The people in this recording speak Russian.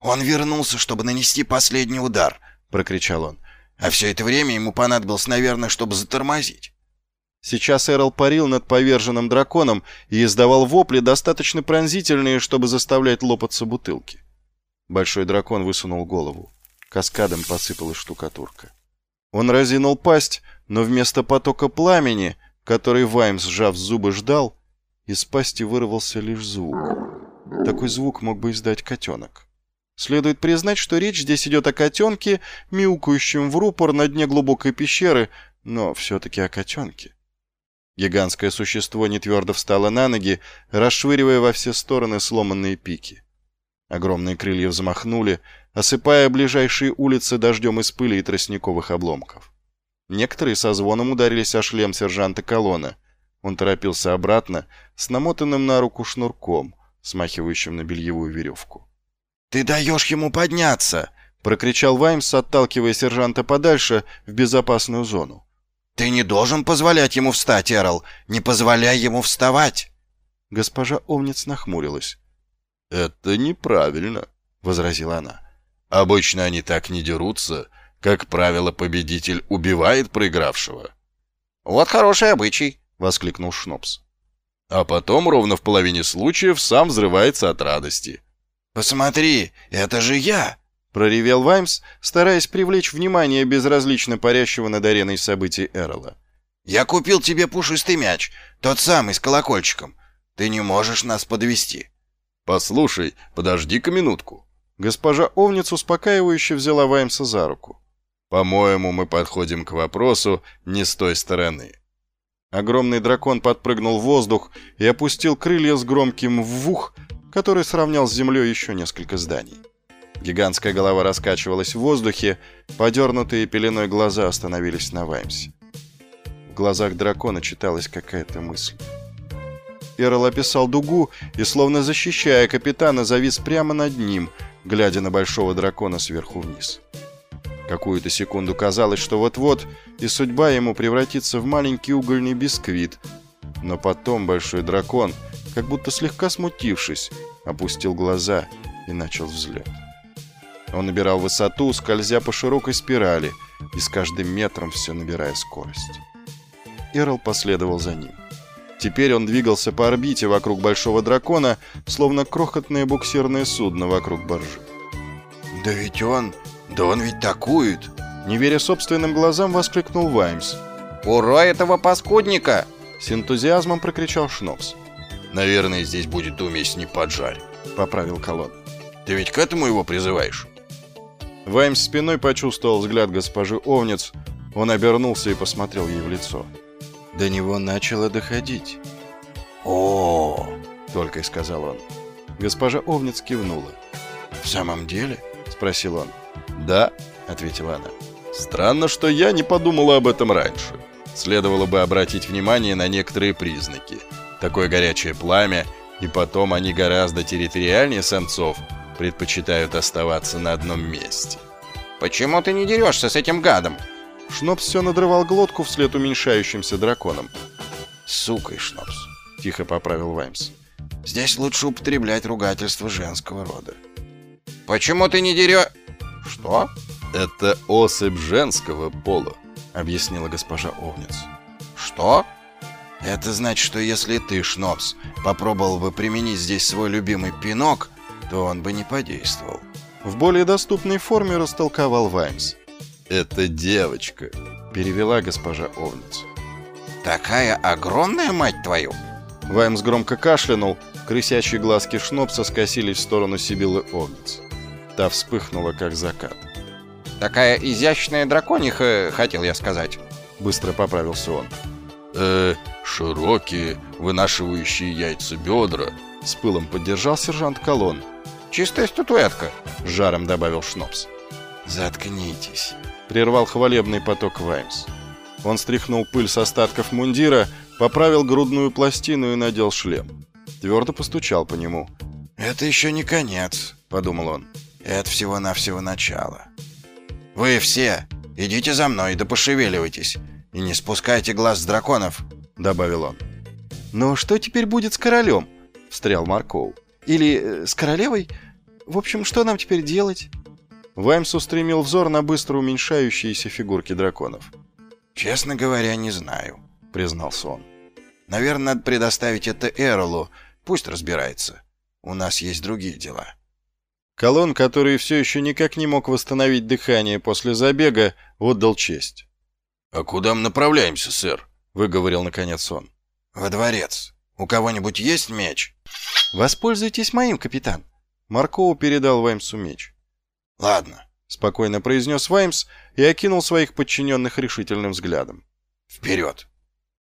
«Он вернулся, чтобы нанести последний удар», — прокричал он. «А все это время ему понадобилось, наверное, чтобы затормозить». Сейчас Эрл парил над поверженным драконом и издавал вопли, достаточно пронзительные, чтобы заставлять лопаться бутылки. Большой дракон высунул голову. Каскадом посыпалась штукатурка. Он разинул пасть, но вместо потока пламени, который Ваймс, сжав зубы, ждал, из пасти вырвался лишь звук. Такой звук мог бы издать котенок. Следует признать, что речь здесь идет о котенке, мяукающем в рупор на дне глубокой пещеры, но все-таки о котенке. Гигантское существо нетвердо встало на ноги, расшвыривая во все стороны сломанные пики. Огромные крылья взмахнули, осыпая ближайшие улицы дождем из пыли и тростниковых обломков. Некоторые со звоном ударились о шлем сержанта Колона. Он торопился обратно с намотанным на руку шнурком, смахивающим на бельевую веревку. «Ты даешь ему подняться!» — прокричал Ваймс, отталкивая сержанта подальше в безопасную зону. «Ты не должен позволять ему встать, Эрл! Не позволяй ему вставать!» Госпожа Овниц нахмурилась. «Это неправильно», — возразила она. «Обычно они так не дерутся. Как правило, победитель убивает проигравшего». «Вот хороший обычай», — воскликнул Шнопс. «А потом, ровно в половине случаев, сам взрывается от радости». «Посмотри, это же я!» — проревел Ваймс, стараясь привлечь внимание безразлично парящего над ареной событий Эрла. «Я купил тебе пушистый мяч, тот самый с колокольчиком. Ты не можешь нас подвести. «Послушай, подожди-ка минутку». Госпожа Овниц успокаивающе взяла Ваймса за руку. «По-моему, мы подходим к вопросу не с той стороны». Огромный дракон подпрыгнул в воздух и опустил крылья с громким «вух», который сравнял с землей еще несколько зданий. Гигантская голова раскачивалась в воздухе, подернутые пеленой глаза остановились на Ваймсе. В глазах дракона читалась какая-то мысль. Эрл описал дугу и, словно защищая капитана, завис прямо над ним, глядя на большого дракона сверху вниз. Какую-то секунду казалось, что вот-вот и судьба ему превратится в маленький угольный бисквит. Но потом большой дракон, как будто слегка смутившись, опустил глаза и начал взлет. Он набирал высоту, скользя по широкой спирали, и с каждым метром все набирая скорость. Эрл последовал за ним. Теперь он двигался по орбите вокруг большого дракона, словно крохотное буксирное судно вокруг боржи. «Да ведь он... Да он ведь такует!» Не веря собственным глазам, воскликнул Ваймс. «Ура этого паскудника!» С энтузиазмом прокричал Шнопс. «Наверное, здесь будет уместней поджарь», — поправил Колон. «Ты ведь к этому его призываешь?» Ваймс спиной почувствовал взгляд госпожи Овниц. Он обернулся и посмотрел ей в лицо. До него начало доходить. «О, — только и сказал он. Госпожа Овниц кивнула. «В самом деле?» — спросил он. «Да», — ответила она. «Странно, что я не подумала об этом раньше. Следовало бы обратить внимание на некоторые признаки. Такое горячее пламя, и потом они гораздо территориальнее самцов, предпочитают оставаться на одном месте. «Почему ты не дерешься с этим гадом?» Шнопс все надрывал глотку вслед уменьшающимся драконам. «Сукой, Шнопс», — тихо поправил Ваймс. «Здесь лучше употреблять ругательство женского рода». «Почему ты не дерешь...» «Что?» «Это особь женского пола», — объяснила госпожа Овниц. «Что?» «Это значит, что если ты, Шнопс, попробовал бы применить здесь свой любимый пинок, то он бы не подействовал. В более доступной форме растолковал Ваймс. «Это девочка», — перевела госпожа Овниц. «Такая огромная, мать твою!» Ваймс громко кашлянул, крысячьи глазки Шнопса скосились в сторону Сибилы Овниц. Та вспыхнула, как закат. «Такая изящная дракониха, хотел я сказать», — быстро поправился он. «Э, широкие, вынашивающие яйца бедра», — с пылом поддержал сержант Колон. Чистая статуэтка», — жаром добавил Шнопс. «Заткнитесь», — прервал хвалебный поток Ваймс. Он стряхнул пыль с остатков мундира, поправил грудную пластину и надел шлем. Твердо постучал по нему. «Это еще не конец», — подумал он. «Это всего-навсего начало. Вы все идите за мной да пошевеливайтесь. И не спускайте глаз с драконов», — добавил он. «Но что теперь будет с королем?» — встрял Марков. Или э, с королевой? В общем, что нам теперь делать?» Ваймс устремил взор на быстро уменьшающиеся фигурки драконов. «Честно говоря, не знаю», — признался он. «Наверное, надо предоставить это Эрлу. Пусть разбирается. У нас есть другие дела». Колон, который все еще никак не мог восстановить дыхание после забега, отдал честь. «А куда мы направляемся, сэр?» — выговорил наконец он. «Во дворец. У кого-нибудь есть меч?» «Воспользуйтесь моим, капитан». Маркоу передал Ваймсу меч. «Ладно», — спокойно произнес Ваймс и окинул своих подчиненных решительным взглядом. «Вперед!»